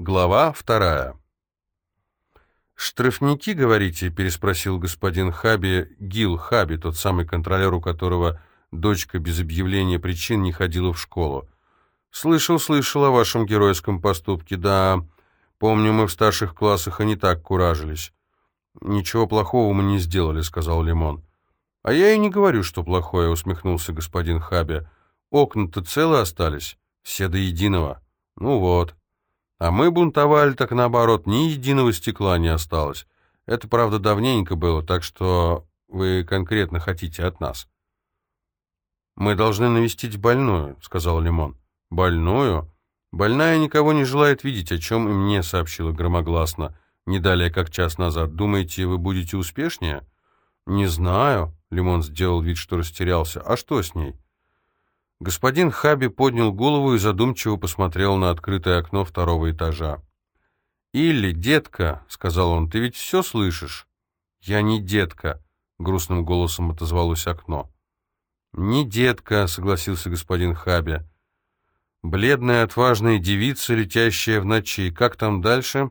Глава вторая. «Штрафники, говорите?» — переспросил господин Хаби, Гил Хаби, тот самый контролер, у которого дочка без объявления причин не ходила в школу. «Слышал, слышал о вашем геройском поступке, да. Помню, мы в старших классах и не так куражились». «Ничего плохого мы не сделали», — сказал Лимон. «А я и не говорю, что плохое», — усмехнулся господин Хаби. «Окна-то целы остались, все до единого». «Ну вот». А мы бунтовали, так наоборот, ни единого стекла не осталось. Это, правда, давненько было, так что вы конкретно хотите от нас. «Мы должны навестить больную», — сказал Лимон. «Больную? Больная никого не желает видеть, о чем и мне сообщила громогласно, не далее как час назад. Думаете, вы будете успешнее?» «Не знаю», — Лимон сделал вид, что растерялся. «А что с ней?» Господин Хаби поднял голову и задумчиво посмотрел на открытое окно второго этажа. «Илли, детка», — сказал он, — «ты ведь все слышишь?» «Я не детка», — грустным голосом отозвалось окно. «Не детка», — согласился господин Хаби. «Бледная, отважная девица, летящая в ночи. Как там дальше?»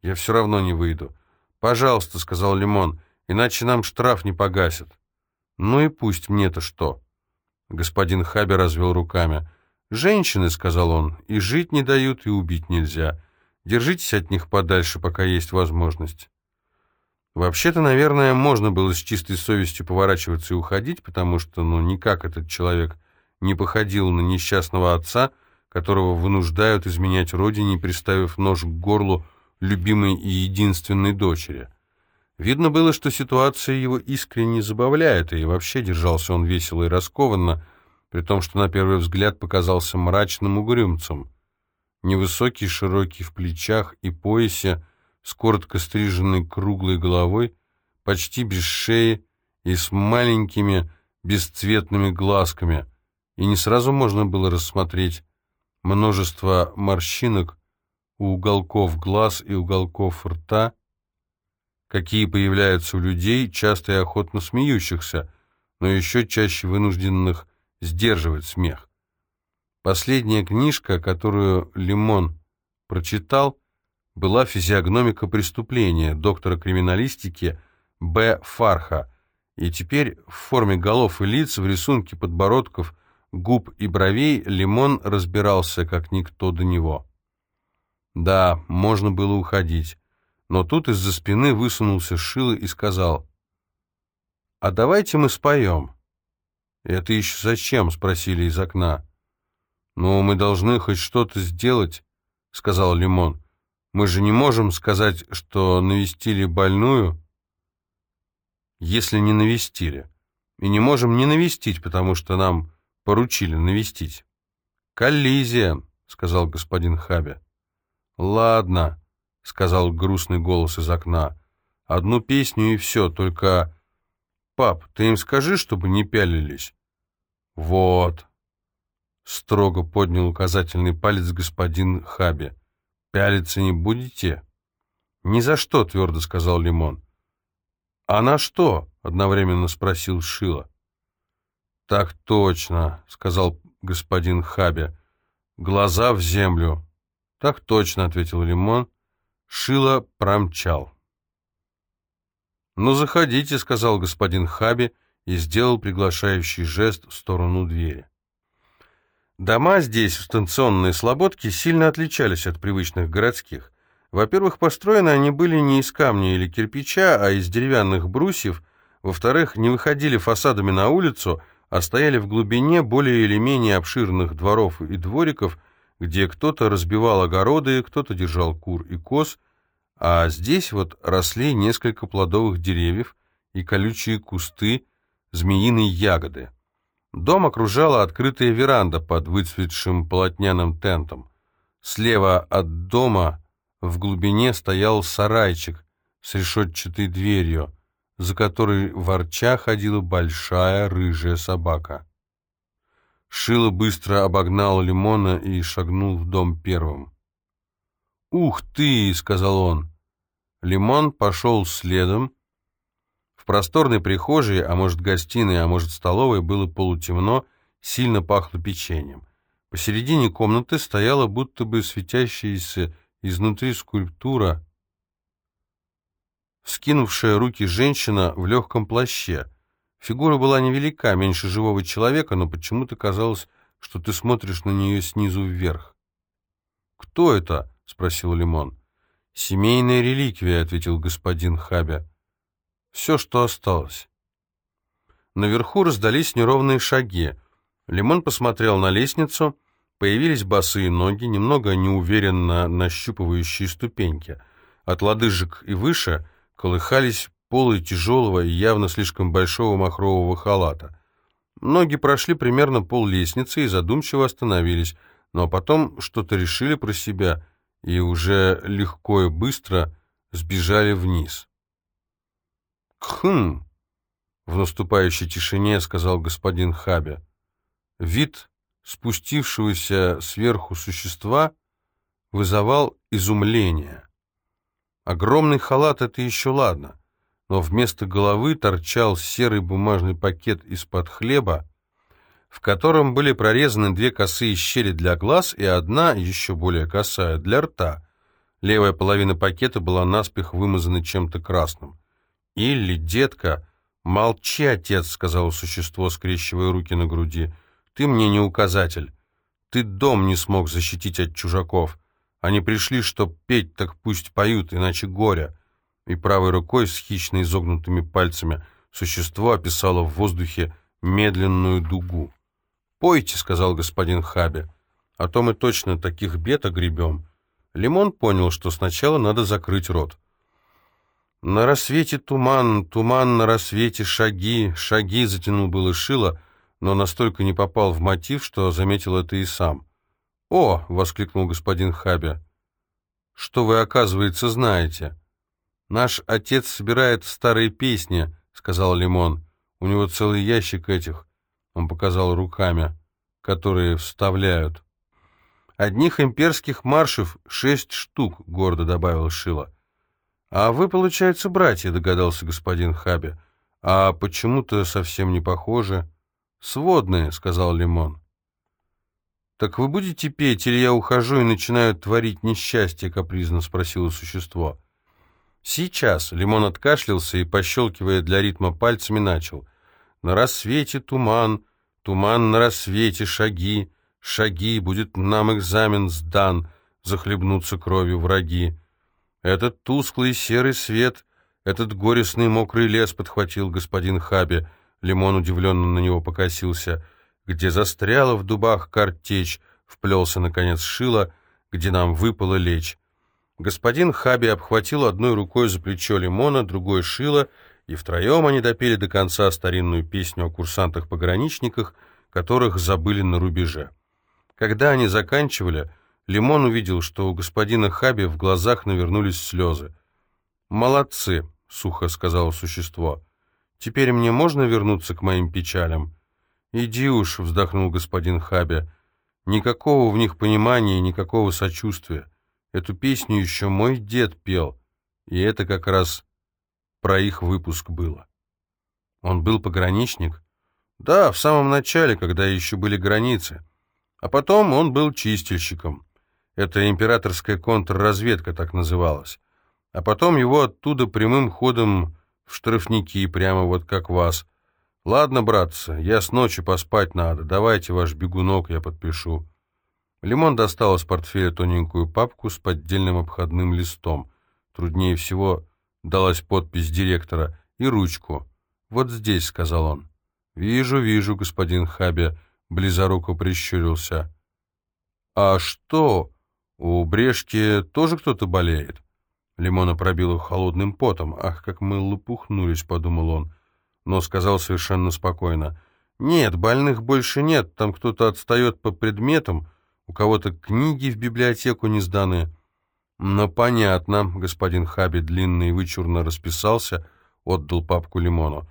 «Я все равно не выйду». «Пожалуйста», — сказал Лимон, — «иначе нам штраф не погасят». «Ну и пусть мне-то что». Господин Хаби развел руками. «Женщины», — сказал он, — «и жить не дают, и убить нельзя. Держитесь от них подальше, пока есть возможность». Вообще-то, наверное, можно было с чистой совестью поворачиваться и уходить, потому что, ну, никак этот человек не походил на несчастного отца, которого вынуждают изменять родине, приставив нож к горлу любимой и единственной дочери. Видно было, что ситуация его искренне забавляет, и вообще держался он весело и раскованно, при том, что на первый взгляд показался мрачным угрюмцем. Невысокий, широкий в плечах и поясе, с коротко стриженной круглой головой, почти без шеи и с маленькими бесцветными глазками, и не сразу можно было рассмотреть множество морщинок у уголков глаз и уголков рта, какие появляются у людей, часто и охотно смеющихся, но еще чаще вынужденных сдерживать смех. Последняя книжка, которую Лимон прочитал, была «Физиогномика преступления» доктора криминалистики Б. Фарха, и теперь в форме голов и лиц, в рисунке подбородков, губ и бровей Лимон разбирался, как никто до него. Да, можно было уходить. Но тут из-за спины высунулся Шило и сказал, «А давайте мы споем». «Это еще зачем?» — спросили из окна. «Ну, мы должны хоть что-то сделать», — сказал Лимон. «Мы же не можем сказать, что навестили больную, если не навестили. И не можем не навестить, потому что нам поручили навестить». «Коллизия», — сказал господин Хаби. «Ладно», — сказал грустный голос из окна. «Одну песню и все, только...» «Пап, ты им скажи, чтобы не пялились». «Вот», — строго поднял указательный палец господин Хаби. «Пялиться не будете?» «Ни за что», — твердо сказал Лимон. «А на что?» — одновременно спросил Шила. «Так точно», — сказал господин Хаби. «Глаза в землю». «Так точно», — ответил Лимон. Шило промчал. «Ну, заходите», — сказал господин Хаби и сделал приглашающий жест в сторону двери. Дома здесь, в станционной слободке, сильно отличались от привычных городских. Во-первых, построены они были не из камня или кирпича, а из деревянных брусьев. Во-вторых, не выходили фасадами на улицу, а стояли в глубине более или менее обширных дворов и двориков – где кто-то разбивал огороды, кто-то держал кур и коз, а здесь вот росли несколько плодовых деревьев и колючие кусты змеиной ягоды. Дом окружала открытая веранда под выцветшим полотняным тентом. Слева от дома в глубине стоял сарайчик с решетчатой дверью, за которой ворча ходила большая рыжая собака. Шило быстро обогнал Лимона и шагнул в дом первым. «Ух ты!» — сказал он. Лимон пошел следом. В просторной прихожей, а может гостиной, а может столовой, было полутемно, сильно пахло печеньем. Посередине комнаты стояла будто бы светящаяся Изнутри скульптура, скинувшая руки женщина в легком плаще. Фигура была невелика, меньше живого человека, но почему-то казалось, что ты смотришь на нее снизу вверх. «Кто это?» — спросил Лимон. «Семейная реликвия», — ответил господин Хабя. «Все, что осталось». Наверху раздались неровные шаги. Лимон посмотрел на лестницу. Появились босые ноги, немного неуверенно нащупывающие ступеньки. От лодыжек и выше колыхались полы тяжелого и явно слишком большого махрового халата. Ноги прошли примерно пол лестницы и задумчиво остановились, но потом что-то решили про себя и уже легко и быстро сбежали вниз. «Кхм!» — в наступающей тишине сказал господин Хабе. Вид спустившегося сверху существа вызывал изумление. Огромный халат — это еще ладно, но вместо головы торчал серый бумажный пакет из-под хлеба, в котором были прорезаны две косые щели для глаз и одна, еще более косая, для рта. Левая половина пакета была наспех вымазана чем-то красным. «Илли, детка!» «Молчи, отец!» — сказала существо, скрещивая руки на груди. «Ты мне не указатель. Ты дом не смог защитить от чужаков. Они пришли, чтоб петь, так пусть поют, иначе горя». И правой рукой с хищно изогнутыми пальцами существо описало в воздухе медленную дугу. «Пойте», — сказал господин Хаби, — «а то мы точно таких бед огребем». Лимон понял, что сначала надо закрыть рот. На рассвете туман, туман на рассвете, шаги, шаги затянул было шило, но настолько не попал в мотив, что заметил это и сам. «О!» — воскликнул господин Хаби. «Что вы, оказывается, знаете?» «Наш отец собирает старые песни», — сказал Лимон. «У него целый ящик этих он показал руками, которые вставляют. Одних имперских маршев шесть штук, гордо добавил Шила. А вы, получается, братья, догадался господин Хаби. А почему-то совсем не похожи. Сводные, сказал Лимон. «Так вы будете петь, или я ухожу и начинаю творить несчастье?» — капризно спросило существо. «Сейчас», — Лимон откашлялся и, пощелкивая для ритма пальцами, начал. «На рассвете туман, Туман на рассвете, шаги, шаги, будет нам экзамен сдан, захлебнутся кровью враги. Этот тусклый серый свет, этот горестный мокрый лес подхватил господин Хаби. Лимон удивленно на него покосился. Где застряла в дубах картечь, вплелся, наконец, шило, где нам выпало лечь. Господин Хаби обхватил одной рукой за плечо Лимона, другой шило — и втроем они допели до конца старинную песню о курсантах-пограничниках, которых забыли на рубеже. Когда они заканчивали, Лимон увидел, что у господина Хаби в глазах навернулись слезы. «Молодцы», — сухо сказало существо. «Теперь мне можно вернуться к моим печалям?» «Иди уж», — вздохнул господин Хаби. «Никакого в них понимания, никакого сочувствия. Эту песню еще мой дед пел, и это как раз про их выпуск было. Он был пограничник? Да, в самом начале, когда еще были границы. А потом он был чистильщиком. Это императорская контрразведка так называлась. А потом его оттуда прямым ходом в штрафники, прямо вот как вас. Ладно, братцы, я с ночи поспать надо, давайте ваш бегунок я подпишу. Лимон достал из портфеля тоненькую папку с поддельным обходным листом. Труднее всего далась подпись директора, и ручку. «Вот здесь», — сказал он. «Вижу, вижу, господин Хабе», — близоруко прищурился. «А что, у Брешки тоже кто-то болеет?» Лимона пробила холодным потом. «Ах, как мы лопухнулись», — подумал он, но сказал совершенно спокойно. «Нет, больных больше нет, там кто-то отстает по предметам, у кого-то книги в библиотеку не сданы». «Ну, понятно», — господин Хаби длинно и вычурно расписался, отдал папку Лимону.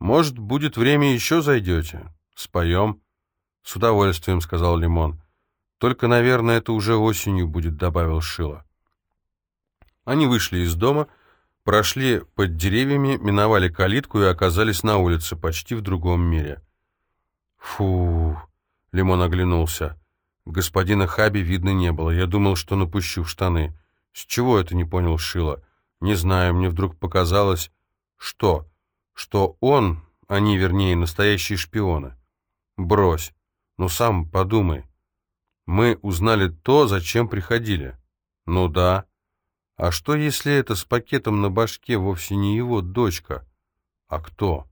«Может, будет время еще зайдете? Споем?» «С удовольствием», — сказал Лимон. «Только, наверное, это уже осенью будет», — добавил Шила. Они вышли из дома, прошли под деревьями, миновали калитку и оказались на улице, почти в другом мире. «Фу!» — Лимон оглянулся. Господина Хаби видно не было. Я думал, что напущу в штаны. «С чего это не понял Шила?» «Не знаю, мне вдруг показалось...» «Что?» «Что он, они, вернее, настоящие шпионы». «Брось. Ну сам подумай. Мы узнали то, зачем приходили». «Ну да. А что, если это с пакетом на башке вовсе не его дочка? А кто?»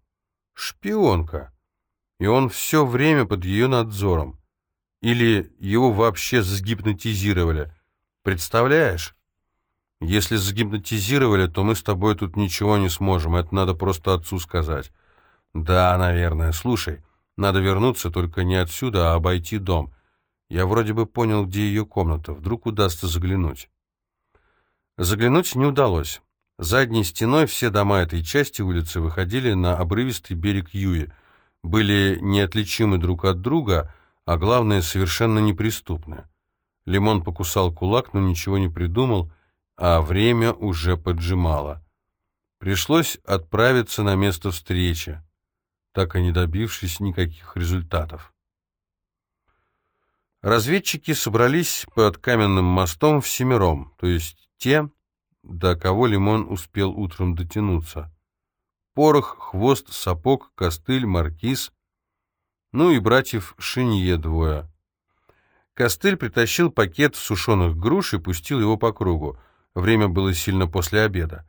«Шпионка. И он все время под ее надзором. Или его вообще сгипнотизировали. Представляешь?» Если загипнотизировали, то мы с тобой тут ничего не сможем, это надо просто отцу сказать. Да, наверное. Слушай, надо вернуться, только не отсюда, а обойти дом. Я вроде бы понял, где ее комната. Вдруг удастся заглянуть. Заглянуть не удалось. Задней стеной все дома этой части улицы выходили на обрывистый берег Юи, были неотличимы друг от друга, а главное, совершенно неприступны. Лимон покусал кулак, но ничего не придумал, а время уже поджимало. Пришлось отправиться на место встречи, так и не добившись никаких результатов. Разведчики собрались под каменным мостом в семером, то есть те, до кого Лимон успел утром дотянуться. Порох, хвост, сапог, костыль, маркиз, ну и братьев Шинье двое. Костыль притащил пакет сушеных груш и пустил его по кругу. Время было сильно после обеда.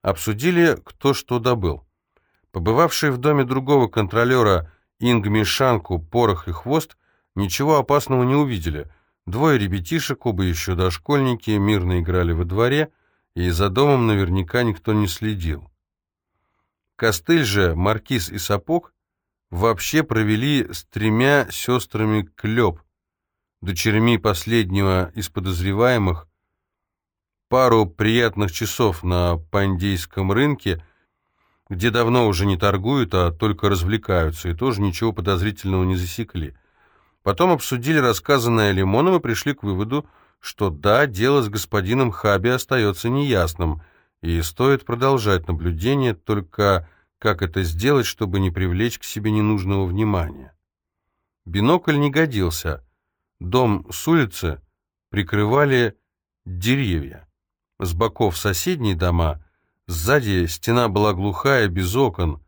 Обсудили, кто что добыл. Побывавшие в доме другого контролера Ингми Шанку, Порох и Хвост ничего опасного не увидели. Двое ребятишек, оба еще дошкольники, мирно играли во дворе, и за домом наверняка никто не следил. Костыль же, Маркиз и Сапог вообще провели с тремя сестрами Клеп, дочерьми последнего из подозреваемых, пару приятных часов на пандейском рынке, где давно уже не торгуют, а только развлекаются, и тоже ничего подозрительного не засекли. Потом обсудили рассказанное Лимоном и пришли к выводу, что да, дело с господином Хаби остается неясным, и стоит продолжать наблюдение, только как это сделать, чтобы не привлечь к себе ненужного внимания. Бинокль не годился. Дом с улицы прикрывали деревья. С боков соседние дома, сзади стена была глухая, без окон,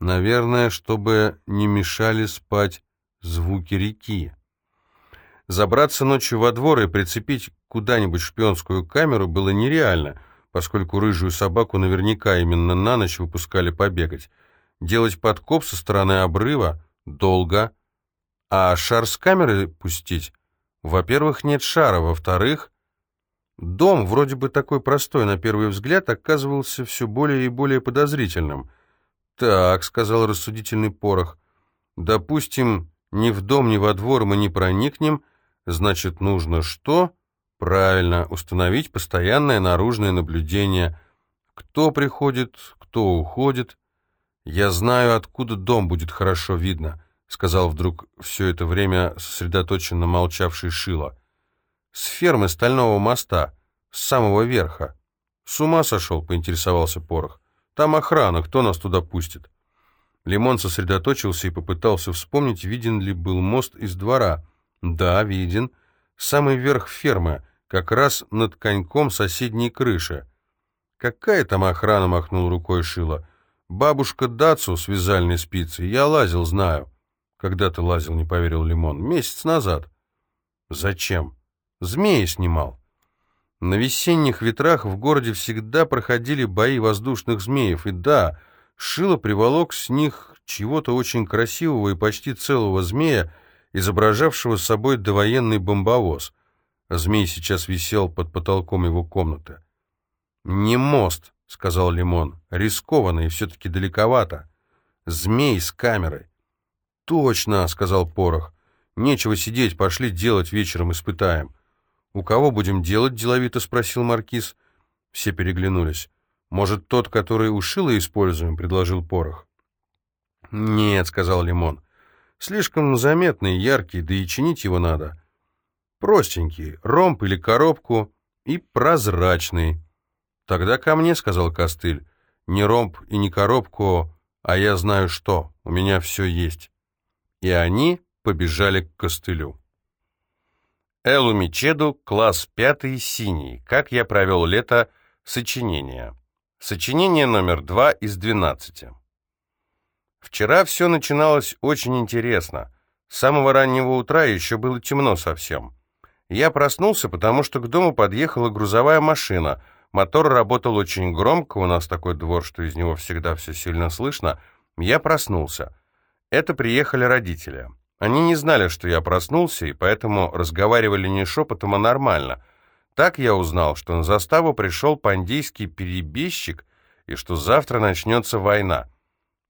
наверное, чтобы не мешали спать звуки реки. Забраться ночью во двор и прицепить куда-нибудь шпионскую камеру было нереально, поскольку рыжую собаку наверняка именно на ночь выпускали побегать. Делать подкоп со стороны обрыва долго, а шар с камеры пустить? Во-первых, нет шара, во-вторых, Дом, вроде бы такой простой на первый взгляд, оказывался все более и более подозрительным. «Так», — сказал рассудительный порох, — «допустим, ни в дом, ни во двор мы не проникнем, значит, нужно что?» «Правильно, установить постоянное наружное наблюдение. Кто приходит, кто уходит. Я знаю, откуда дом будет хорошо видно», — сказал вдруг все это время сосредоточенно молчавший Шило. С фермы Стального моста, с самого верха. С ума сошел, поинтересовался Порох. Там охрана, кто нас туда пустит? Лимон сосредоточился и попытался вспомнить, виден ли был мост из двора. Да, виден. Самый верх фермы, как раз над коньком соседней крыши. Какая там охрана, махнул рукой Шила. Бабушка Дацу с вязальной спицей. Я лазил, знаю. Когда ты лазил, не поверил Лимон. Месяц назад. Зачем? Змеи снимал. На весенних ветрах в городе всегда проходили бои воздушных змеев, и да, Шило приволок с них чего-то очень красивого и почти целого змея, изображавшего собой довоенный бомбовоз. Змей сейчас висел под потолком его комнаты. «Не мост», — сказал Лимон, — «рискованно и все-таки далековато. Змей с камерой». «Точно», — сказал Порох, — «нечего сидеть, пошли делать вечером, испытаем». «У кого будем делать?» — деловито спросил Маркиз. Все переглянулись. «Может, тот, который у Шила используем?» — предложил Порох. «Нет», — сказал Лимон. «Слишком заметный, яркий, да и чинить его надо. Простенький, ромб или коробку, и прозрачный». «Тогда ко мне», — сказал Костыль. «Не ромб и не коробку, а я знаю что, у меня все есть». И они побежали к Костылю. Элу Мичеду, класс пятый, синий. Как я провел лето. Сочинение. Сочинение номер два из двенадцати. Вчера все начиналось очень интересно. С самого раннего утра еще было темно совсем. Я проснулся, потому что к дому подъехала грузовая машина. Мотор работал очень громко, у нас такой двор, что из него всегда все сильно слышно. Я проснулся. Это приехали родители. Они не знали, что я проснулся, и поэтому разговаривали не шепотом, а нормально. Так я узнал, что на заставу пришел пандейский перебежчик, и что завтра начнется война.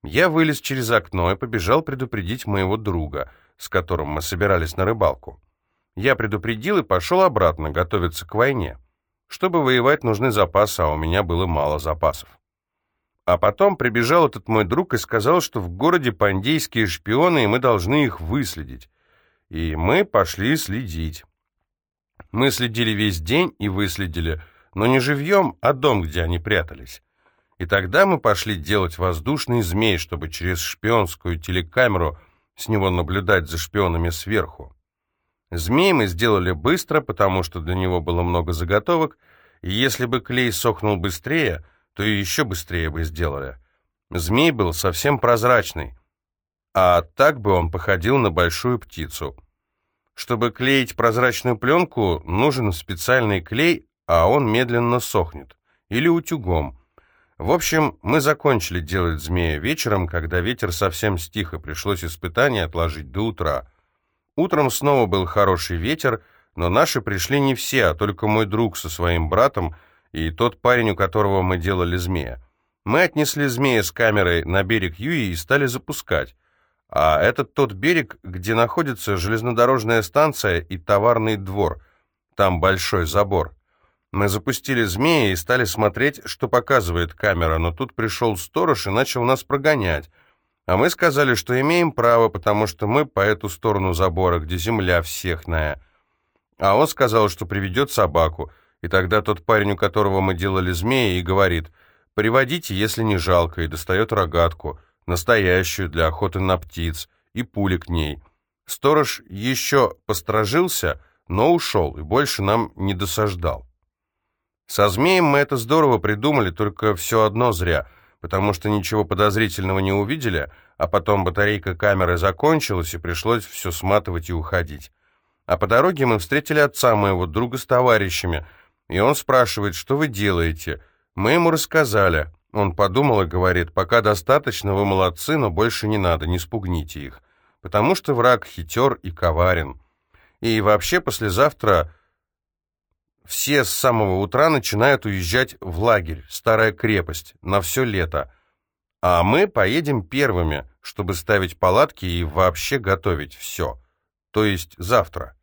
Я вылез через окно и побежал предупредить моего друга, с которым мы собирались на рыбалку. Я предупредил и пошел обратно готовиться к войне. Чтобы воевать, нужны запасы, а у меня было мало запасов. А потом прибежал этот мой друг и сказал, что в городе пандейские шпионы, и мы должны их выследить. И мы пошли следить. Мы следили весь день и выследили, но не живьем, а дом, где они прятались. И тогда мы пошли делать воздушный змей, чтобы через шпионскую телекамеру с него наблюдать за шпионами сверху. Змей мы сделали быстро, потому что для него было много заготовок, и если бы клей сохнул быстрее — то еще быстрее бы сделали. Змей был совсем прозрачный, а так бы он походил на большую птицу. Чтобы клеить прозрачную пленку, нужен специальный клей, а он медленно сохнет. Или утюгом. В общем, мы закончили делать змея вечером, когда ветер совсем стих, и пришлось испытание отложить до утра. Утром снова был хороший ветер, но наши пришли не все, а только мой друг со своим братом, и тот парень, у которого мы делали змея. Мы отнесли змея с камерой на берег Юи и стали запускать. А этот тот берег, где находится железнодорожная станция и товарный двор. Там большой забор. Мы запустили змея и стали смотреть, что показывает камера, но тут пришел сторож и начал нас прогонять. А мы сказали, что имеем право, потому что мы по эту сторону забора, где земля всехная. А он сказал, что приведет собаку — и тогда тот парень, у которого мы делали змея, и говорит, «Приводите, если не жалко», и достает рогатку, настоящую для охоты на птиц, и пули к ней. Сторож еще посторожился, но ушел, и больше нам не досаждал. Со змеем мы это здорово придумали, только все одно зря, потому что ничего подозрительного не увидели, а потом батарейка камеры закончилась, и пришлось все сматывать и уходить. А по дороге мы встретили отца моего друга с товарищами — и он спрашивает, что вы делаете. Мы ему рассказали. Он подумал и говорит, пока достаточно, вы молодцы, но больше не надо, не спугните их. Потому что враг хитер и коварен. И вообще послезавтра все с самого утра начинают уезжать в лагерь, старая крепость, на все лето. А мы поедем первыми, чтобы ставить палатки и вообще готовить все. То есть завтра.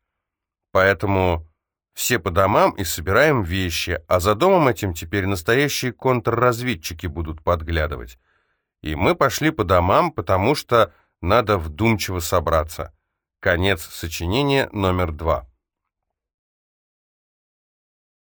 Поэтому все по домам и собираем вещи, а за домом этим теперь настоящие контрразведчики будут подглядывать. И мы пошли по домам, потому что надо вдумчиво собраться. Конец сочинения номер два.